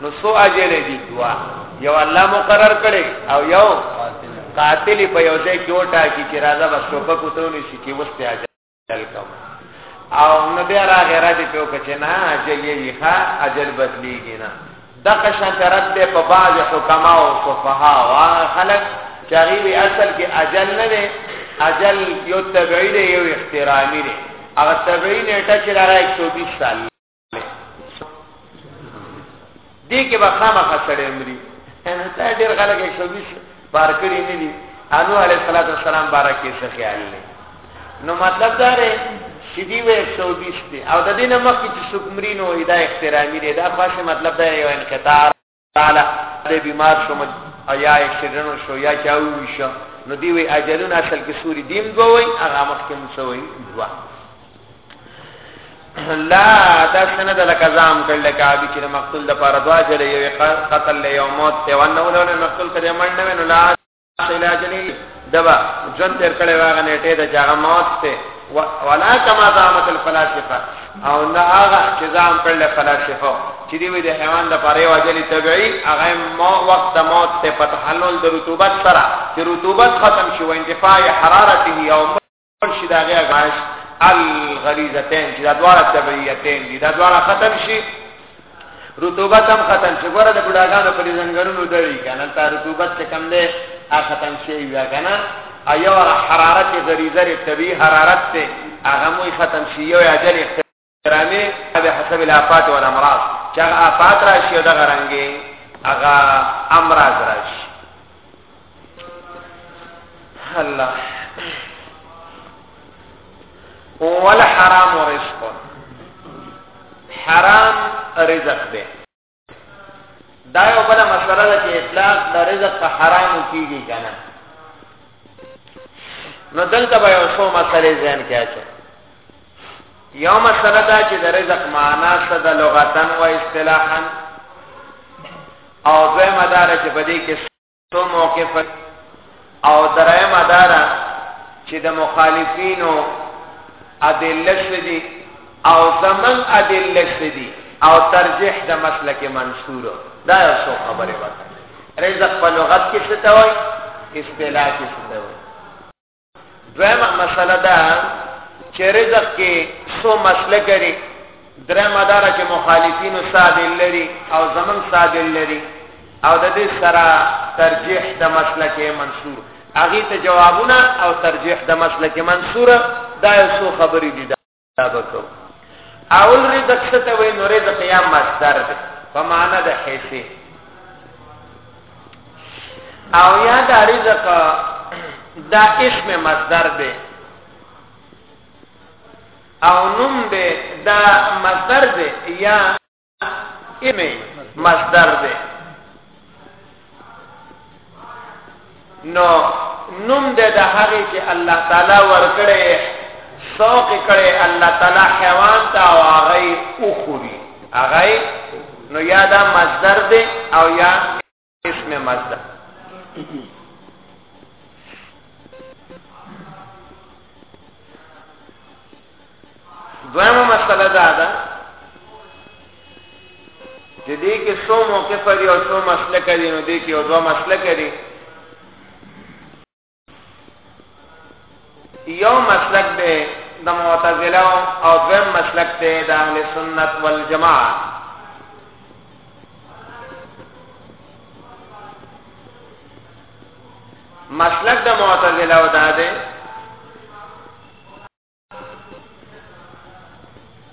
نو سو اجر دي دوا یو الله مقرر کړي او یو قاتل په یو ځای کې وټا کی چې راځه بس ټوپه کوتونی شي کې وسته اجل کوم او نو بیا را غیر دې په کچ نه اجل یې ښا اجل بدلیږي نه دغه شان ترد ده په بعض حکما او صفها او خلق چاغي اصل کې اجل نه ده اجل یو تبعی دی یو اخترامی دی هغه تبعی نیټه چې راځي 120 سال دې کې به خامخا سړی مري دا ډېر خلک یې شوبیس بار کړی نه دي انو علی صلوات والسلام بارکه څه خیال لري نو مطلب دا دی چې دی وې شوبیس دی او د دې نه مخکې چې څوک مري نو دا احترامي دی دا خاصه مطلب دا یو انقطاع تعالی دې بیمار شو مج یا شرنو شو یا چاو شو نو دی وی اجلون اصل کې سوري دیم دو وی هغه مخ کې مسوي دوا لا دا سند لک زام کړل کابي چې مقتول د پاره دوا جلې یو قتل یو موت ته ونه ونه مقتول کړي مړ نه لا علاج نه دوا جون تر کړه واغ نیټه د چاغه موت ته ولا کما زعمت الفلاسفه او نه هغه چې ځان کړل فلاسفه چې دی د حیوان د پاره واجلی طبيعي هغه مو وخت موت ته په تحلل د رطوبت سره چې رطوبت ختم شي او انتفاع حرارته او شي دا غیا غاش الغریزتین چې دا دواړه طبیعیتین دي دا دواړه ختم شي رطوبت هم ختم شي ګوره د بډاګانو په زنګرونو دړي کنه تا رطوبت څه کم دی هغه ختم شي یا کنه ایو حرارت غریزه طبیعي حرارت ته هغه مو ختم شي یو اجل ګرامي به حسب الافات والامراض چې هغه آفات راشي او دغه رنګي هغه امراض راشي الله والحرام رزق حرام رزق ده دا یو بل مسله ده چې اطلاق د رزق په حرام کیږي کنه نو دلته به یو څو مسلې ځین کې اچو یو مسله دا چې د رزق معنا څه د لغتن و اصطلاحا او دوی مدار چې په دې کې تو موقف او درایم اداره چې د مخالفینو ادله شدي او زمن ادله شدي او ترجیح د مسلک منصور دا یو څو خبره وکړه رزق په لغت کې څه ته وایي اصطلاح کې څه ته وایي دویمه مسله ده چې رزق کې څو مسله کړي درې مدار چې مخالفینو ساده لري او زمون ساده لري او د دې سره ترجیح د مسله کې منصور اغه ته جوابونه او ترجیح د مسله کې منصور دا یو څو خبرې دي تابکو اول رزق څه ته وای نو رزق یا مصدر دی په معنا د حیثی او یا دا رزق دا اسم مصدر دی او نوم دی دا مصدر دی یا ایمه مصدر ده نو نوم د د هغه چې الله تعالی ورکړي شوق کړي الله تعالی حیوان ته او هغه او خوري هغه نو یا دا مصدر دی او یا اسم مصدر دویمه مسله دا ده چې دې کې څو موقف لري او څو مسلک لري نو دې کې یو دوه مسلک لري یو مسلک دی د معتزله او دویم مسلک دی د اهل سنت والجماعت مسلک د معتزله او ده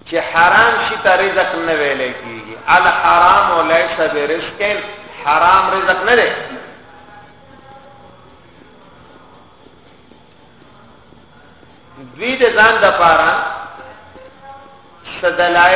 چې حرام شي ته رزق نه ویل کیږي الحرام ليس برزق حرام رزق نه دی دوی د ځان د پاره صدلای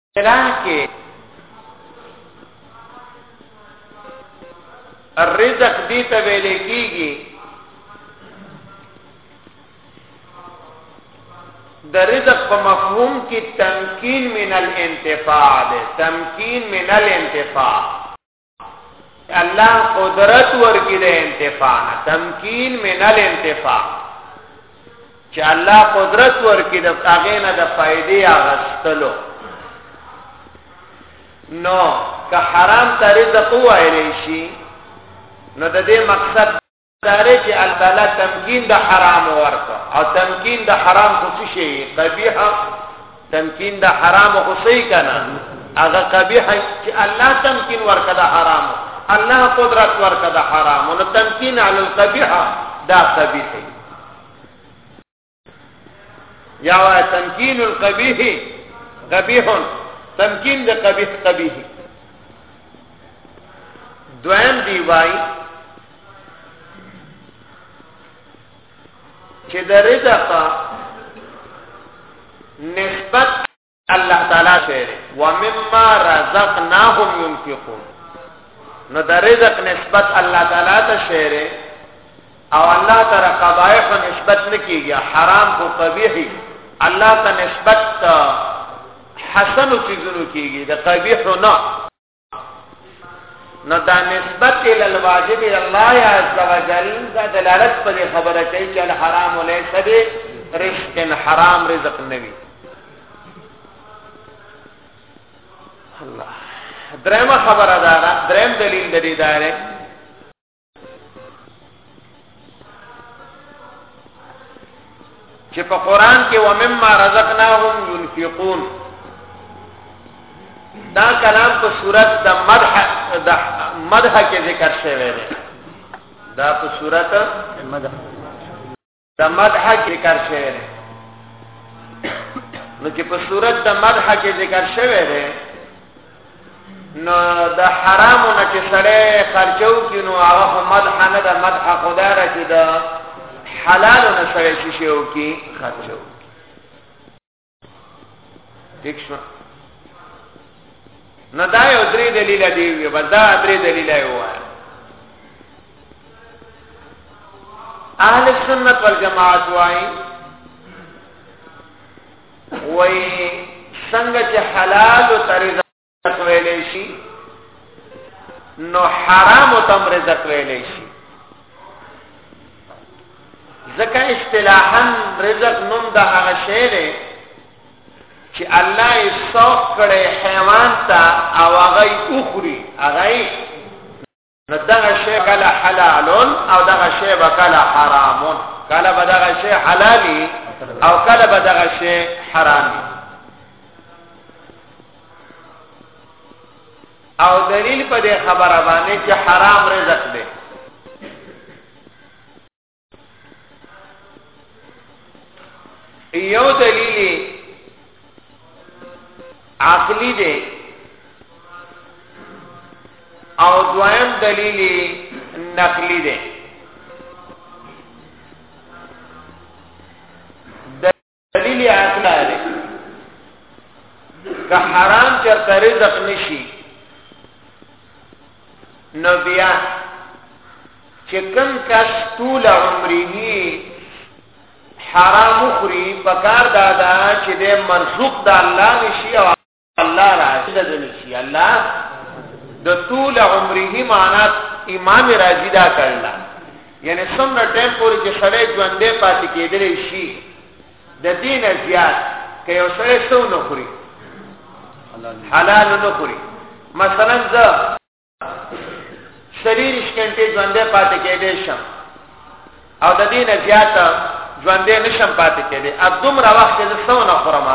اصطلاح کې الرزق دې ته ویل کېږي د رزق په مفهوم کې تمکین من الانتفاع ده تمکین من الانتفاع الله قدرت ورکی د انتفاع نه تمکین من الانتفاع چې الله قدرت ورکی د هغه نه د فائدې اغستلو نو که حرام ته رزق وایلی شي نو د دې مقصد داره چې الله تعالی تمکین د حرام ورکو او تمکین د حرام خو څه شي قبیح تمکین د حرام خو صحیح کنه هغه قبیح چې الله تمکین ورکړه د حرام الله قدرت ورکړه د حرام نو تمکین علی القبیح دا قبیح یا وا تمکین القبیح قبیح تمکین د قبیح قبیح دویم دی وای چې د رزق نسبت الله تعالی شعر ومما رزقناهم ينفقون نو د رزق نسبت الله تعالی ته شعر او الله تعالی قبایح نسبت نکیږي حرام او قبیح الله ته نسبت حسن چیزونو کیږي د قبیح نه نو دا نسبت الى الواجب الله عز وجل دا دلالت په خبره کوي چې الحرام ليس به رزق حرام رزق نوي الله درېمه خبره ده درېم دلیل د دې داره چې په قران کې ومما رزقناهم ينفقون دا کلام په صورت د مدح د مدح کې ذکر شوی دی دا په صورت مدح د مدح ذکر شوی دی نو چې په صورت د مدح کې ذکر شوی دی نو د حرامو نه چې سړی خرچو کې نو هغه خو مدح نه ده مدح خدا را چې د حلالو نه سړی شي شي او کې خرچو ٹھیک شو نو دا یو درې دلیل دی وی بس دا درې دلیل یو اهل سنت والجماعت وای وای څنګه چې حلال او طریقه ویلې شي نو حرام تم رزق ویلې شي ځکه اصطلاحا رزق نوم د هغه شی دی چې الله یې څوک کړي حیوان ته او هغه یې اخري هغه نو دغه شی کله حلال او دغه شی به کله حرام کله به دغه شی حلالي او کله به دغه شی حرامي او دلیل په دې خبره باندې چې حرام رزق دی یو دلیل عقلی دی او دویم دلیل نقلی دی دلیل عقلا دی که حرام چرته رزق نشي نو بیا چې کوم کس طول عمره حرام خوري پکار دادا چې د مرزوق د الله نشي او الله راضي ده ځنی شي الله د طول عمره معنا امام راضي دا کړل یعنی څومره ټیم پورې چې سړی ژوندې پاتې کېدلی شي د دین زیات که یو سړی څو نه خوري حلال نه خوري مثلا زه سلیریش کنټې ژوندې پاتې کېدې شم او د دینه زیاته ژوندې نشم پاتې کېدې ا دومره وخت د څو نه خورم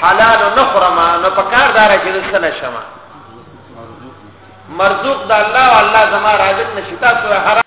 حلال نه خورم نو په کار دار کې د سنه شم مرزوق د الله او الله زما رازق نشتا سره حرام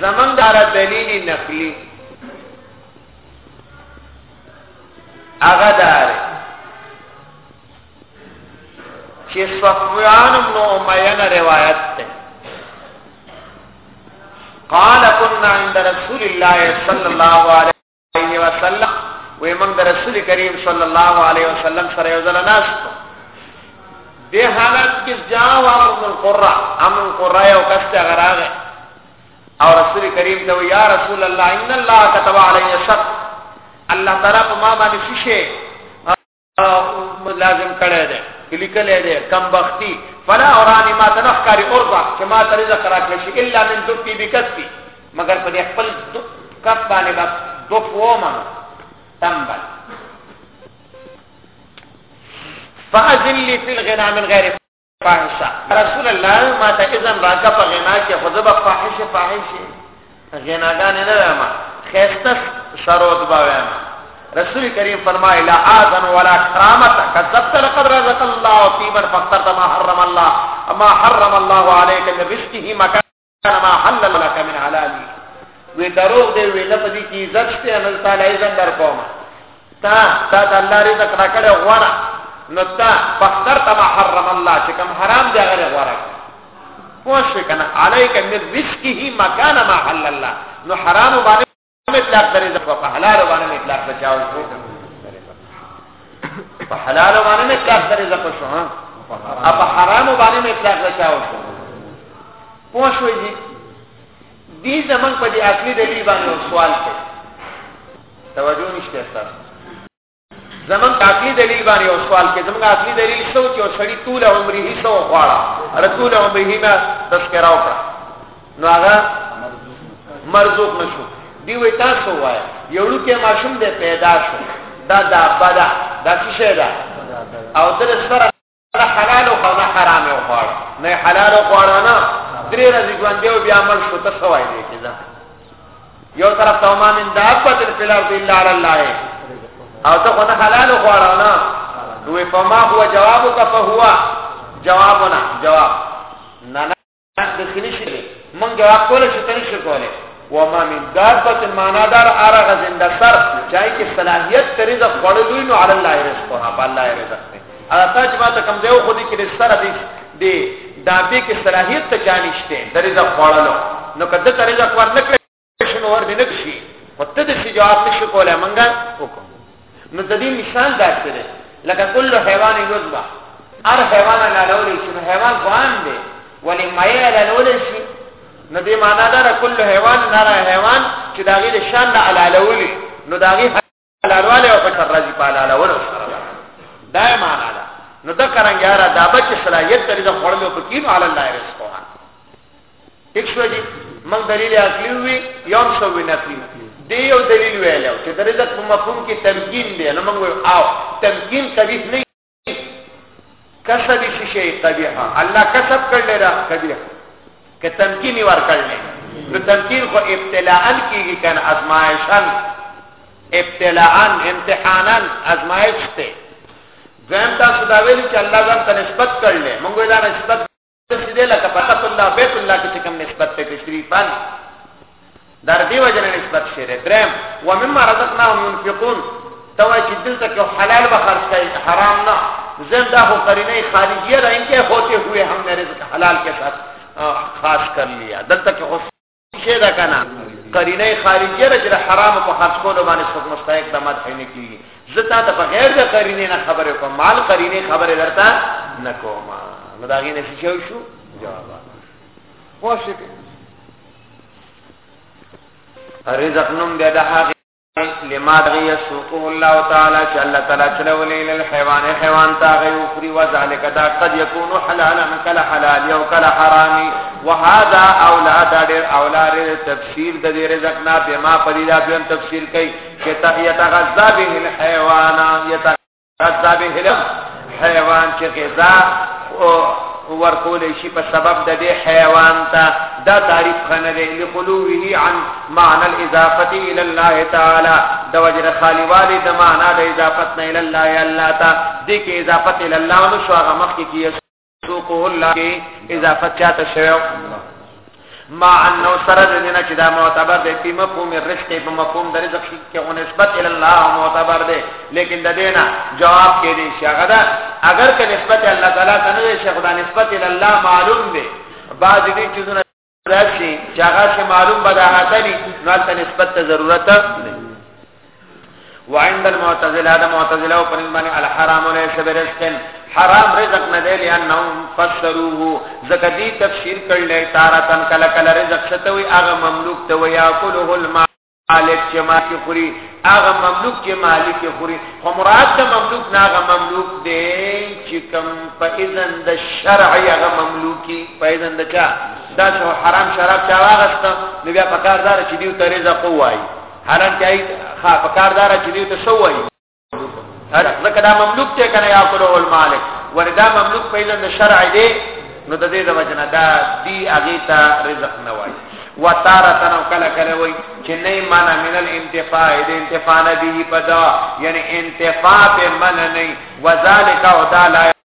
زمن دارا دلیلی نقلی اغا داره چه صفوان ابن امیان روایت ته قال كنا عند رسول الله صلى الله عليه علیه وسلم وې موږ د رسول کریم صلی الله علیه وسلم سره یو ځل ناشته د حالت کې جاو امر القرا امر القرا یو کس ته غراغه او رسول کریم ته یا رسول الله ان الله كتب علی شق الله تعالی په ما باندې شیشه لازم کړی دی لیکل دی کم بختی فلا اورانی ما تنخکاری ارزق چې ما ته رزق راکړي شي الا من ذکی بکسبی مگر په خپل کس باندې بس دو فوما تنبل فاذن لي في الغنى من غير فاحشه رسول الله ما ته اذن راکا په غنا کې خود به فاحشه فاحشه غناګان نه وایم خسته شروط به وایم رسول کریم فرمای لا اذن ولا کرامت کذبت لقد رزق الله طيبا فاخترت ما حرم الله اما حرم الله عليك من رزقه مكان ما حلل لك من حلال وی دروغ دی وی نه پدې کې عزت شته نه تعالی عزت در کوم تا تا د الله رزق را کړه غواړه نو تا بختر تما حرم الله چې کوم حرام دی هغه غواړه پوښ کنه علیک من رزقه مکان ما حلل الله نو حرام باندې اطلاق درې د په حلال باندې اطلاق د چاو شو په حلال باندې اطلاق درې د په شو ها په حرام باندې اطلاق د چاو شو پوه شوې دي دې زمنګ په دې اصلي دلیل باندې سوال کوي توجه نشته تاسو زمون په عقلي دلیل باندې یو سوال کې زمون عقلي دلیل څه و چې یو سړی طول عمره یې څو غواړه رسول عمره یې ما تذکرہ وکړه نو هغه مرزوق نشو دی وې تاسو وای یو لکه ماشوم دې پیدا شو دا دا بدا دا څه ده او تر سره نه حلال او نه حرام او خوړ نه حلال او خوړ نه درې ورځې ژوند دی او بیا عمل شو ته سوای دی کیدا یو طرف ته ما من دابت الفلار الا على الله او ته خو نه حلال او خوړ نه دوی فما هو جوابك فهو جوابنا جواب نه د خلی شي مونږ جواب کول شو تل شو کوله وما من دابه معنا دار ارغ زنده سر چای کې صلاحيت ترې د خړلوي نو علی الله رزقها بالله رزق نه اته تاج ما ته کم دیو خو دې کې سره دې دې دابه کې صلاحيت ته چانيشته درې د خړلو نو کده ترې د خړل شنو ور دې نکشي خو ته دې جواب نشو کولای منګه وکړو نو د دې مثال دا څه دی لکه کل حیوان یذبا هر حیوان نه لولې چې حیوان قرآن دی ولې مې له لولې شي نو دې معنا دا کل حیوان نه حیوان چې دا غي شان نه علالولې نو دا غي حلالواله او پټر راځي په حلالولو سره دا معنا ده نو دا کرانګي را دا بچ صلاحيت لري د خړل او پکین علی الله رزقها ٹھیک شو جی موږ دلیل عقلی وی یوم شو نفی دی یو دلیل ویلو چې د رزق په مفهوم کې تمکین دی نو موږ او تمکین کبیح نه کسب څه شي قبیح الله کسب کړل را قبیح که تمکین ور کړل نو تمکین خو ابتلاء کیږي کنه ازمایشن ابتلاء امتحانا ازمایش ته ځان تاسو دا ویل چې الله ځان ته نسبت کړل موږ دا نسبت چې دې لکه فقط الله بیت الله کې کوم نسبت ته تشریفان در دې وجه نه نسبت شری درم و مما رزقناهم ينفقون توا چې دلته کې حلال به خرج کوي حرام نه زنده هو قرینه خارجیه ده انکه هوته ہوئے ہم نے رزق حلال کے ساتھ خاص کر لیا دلته کې شی ده که نه؟ قرینه خارجیه ده چې د حرامو په خرڅ کولو باندې څوک مستحق د مدح نه کېږي زه تا ته بغیر د قرینې نه خبرې کوم مال قرینې خبرې درته نه کوم نو د هغې نه څه شی شو جواب پوه شوې رزق نوم دی د هغې لما دغی یسوقه الله تعالی چې الله تعالی چلولې له حیوان حیوان تا غي اوخري وذالک دا قد یکون حلالا کل حلال یو کل حرامي وهذا اولا دا ډېر اولا ر تفسیر د دې رزق نه بما پریدا په تفسیر کوي چې تغذا به الحيوان یت کذاب هلم حیوان چې غذا او ورکول شي په سبب د دې حیوان ته دا تعریف خنه دی لخلوه عن معنى الاضافه الى الله تعالی د وجر خالی والی د معنا د اضافت نه الى الله الله تا دې کې اضافت الى الله نو شو هغه مخ کې سوقه الله کی اضافه چاته شوی ما انه سره د دینه چې دا معتبر دی په مفهوم رزق په مفهوم د رزق کې او نسبت ال الله معتبر دی لیکن د دینه جواب کې دی چې هغه دا اگر که نسبت الله تعالی ته نه شي خدای نسبت ال الله معلوم دی بعض دې چې راشي چې هغه شی معلوم به دا حاصلي نو هلته نسبت ته ضرورت نه وعند المعتزله دا معتزله او پرنګ باندې الحرام ليس برزقن حرام رزق نه دی لانهم فسروه زکه دې تفسیر کړل تارتن کله کله رزق ستوي هغه مملوک ته وياكله الماء مالک چې مالک خوري هغه مملوک چې مالک خوري خو مراد د مملوک نه هغه مملوک دی چې کوم په اذن د شرع هغه مملوکي په اذن د چا دا شو حرام شراب چا واغسته نو بیا په کار دار چې دیو تریزه قوای حرام چای خا په کار دار چې دیو ته شوای ځکه دا مملوک ته کنه یا کولو المالک وردا مملوک په اذن شرع دی نو د دې د وجنه دا دی هغه ته رزق نه وای وتارتن کله کله وای چې نه معنا من الانتفاع د انتفاع نه دی پدا یعنی انتفاع به من نه وذالک او دا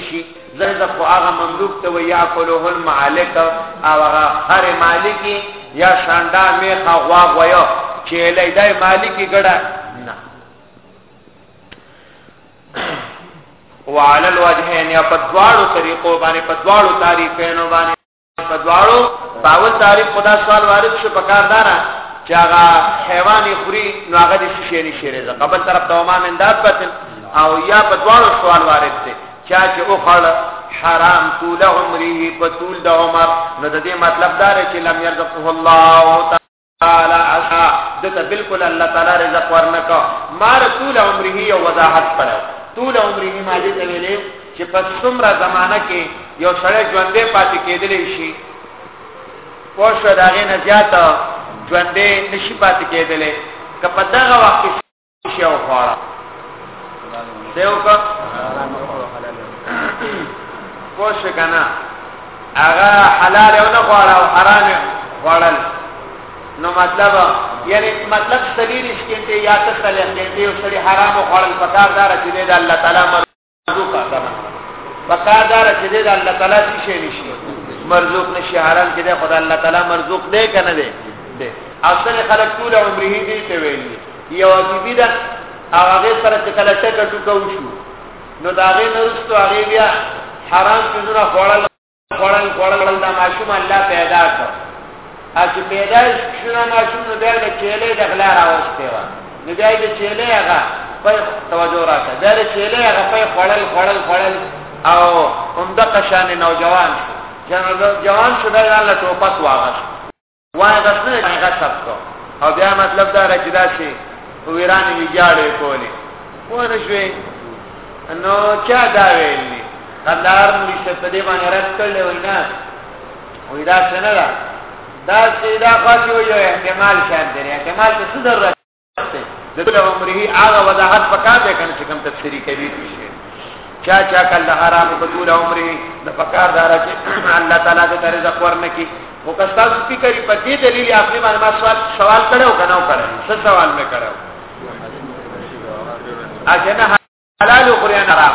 شي زرد خو هغه مملوک ته وي یاکلوه المالک او هغه خر مالکی یا شاندا میخه غوا غویا چې لیدای مالکی ګړه نه وعلى الوجهين یا په دواړو طریقو باندې په دواړو تعریفینو باندې په دواړو باول تعریف خدا سوال وارد شو په کار دارا چې هغه حیوان خوري نو هغه د شي نه شي رزق قبل طرف ته ما من دابت او یا په دواړو سوال وارد دي چا چې او خړ حرام طول عمره په طول د عمر نو د دې مطلب دا دی چې لم يرزقه الله تعالی عشا دته بالکل الله تعالی رزق ورنکو ما رسول عمره یو وضاحت کړو طول عمره ما دې ته ویلې چې په څومره زمانہ کې یو سړی ژوندې پاتې کېدلې شي پوښه داغه نه زیات ژوندې نشي پاتې کېدلې که په دغه وخت شو خواړه دیو کا کوش کنا هغه حلال او نه خواړه او حرام خواړل نو مطلب یعنی مطلب سلیل شکینته یا تسلیل شکینته او سری حرام خواړل پکار دار چې د الله تعالی مرزوقه کنه فقار دار چې دې الله تعالی څه شي نشي مرزوق نشي حرام کې دې خدای الله تعالی مرزوق دې کنه دې دې اصل خلق ټول عمره دې ته ویل یو بيبي دا هغه سره چې کله ټکټ وکاو شو نو دا غي نرستو هغه بیا حرام کې نه خوړل خوړل خوړل دا ماشوم الله پیدا کړ چې پیدا شونه ماشوم نو بیا د چیلې د غلا راوستي و نو بیا د چیلې هغه په توجه راکړه دا د چیلې هغه په خوړل خوړل خوړل او همدا قشان نوجوان شو جنرال جوان شو دا له ټوپک واغښت وای غصب نه غصب کو او بیا مطلب دا چې دا شي ویران ویجاړې کولې پوه شوې نو چا دا ویلې قدار مې شته دې باندې رات کړل وای نه وای دا څنګه دا چې دا خاصه یو احتمال شاید دی احتمال څه ضرورت د ټول عمره هغه وضاحت پکار دی کنه چې کوم تفسیری کوي شي چا چا کله حرام په ټول عمره د پکار دار چې الله تعالی دې رزق ورنکي او که تاسو فکر په دې دلیل خپل باندې ما سوال سوال کړو کنه کړو څه سوال مې کړو اجنه حلال او قران حرام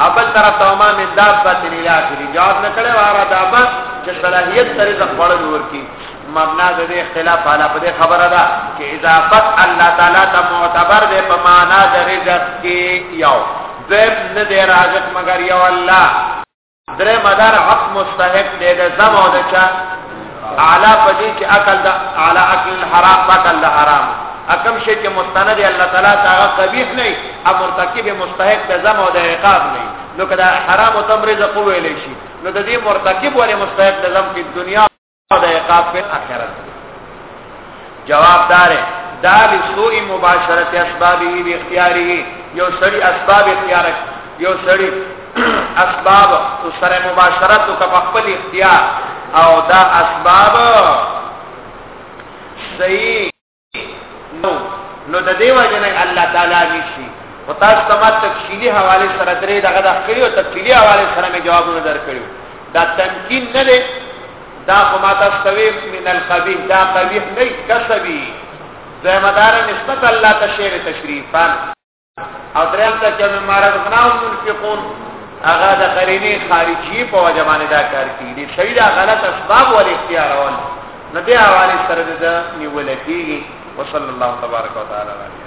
اول طرف ته ما من دابه الی اخر جواب نه کړي واره دابه چې صلاحیت سره د خپل نور کی مبنا د دې اختلاف حالا په دې خبره ده چې اضافت الله تعالی ته معتبر دی په معنا د رزق کې یو زم نه دی رازق مگر یو الله درې مدار حق مستحق دی د زم او د چا اعلی پدې چې عقل د اعلی عقل حرام عقل د حرام اکم شي چې مستند الله تعالی تعالی قبیح نه او مرتکب مستحق د زم او د عقاب نه نو کدا حرام او تمرز قوه لشي نو د دې مرتکب ولې مستحق د زم په دنیا او د عقاب په اخرت جواب دار دا لسوء مباشرت اسبابه به اختیاره یو سړی اسباب اختیار یو سړی اسباب او سره مباشرت او خپل اختیار او دا اسباب صحیح نو نو د دې وجه نه الله تعالی نشي او تاسو ته ما تفصیلی حواله سره درې دغه د کړیو تفصیلی حواله سره مې جوابونه درکړیو دا تمکین نه دی دا خو ما تاسو ته من القبیح دا قبیح نه کسبی زمدار نسبت الله تشریف تشریفان او دریم ته چې مما رزقناهم ينفقون هغه د قرینه خارجي په وجه باندې دا کار کوي دي صحیح دا غلط اسباب ول اختیار اول نو دې حواله سره د نیول کیږي وصلی الله تبارک وتعالى علیه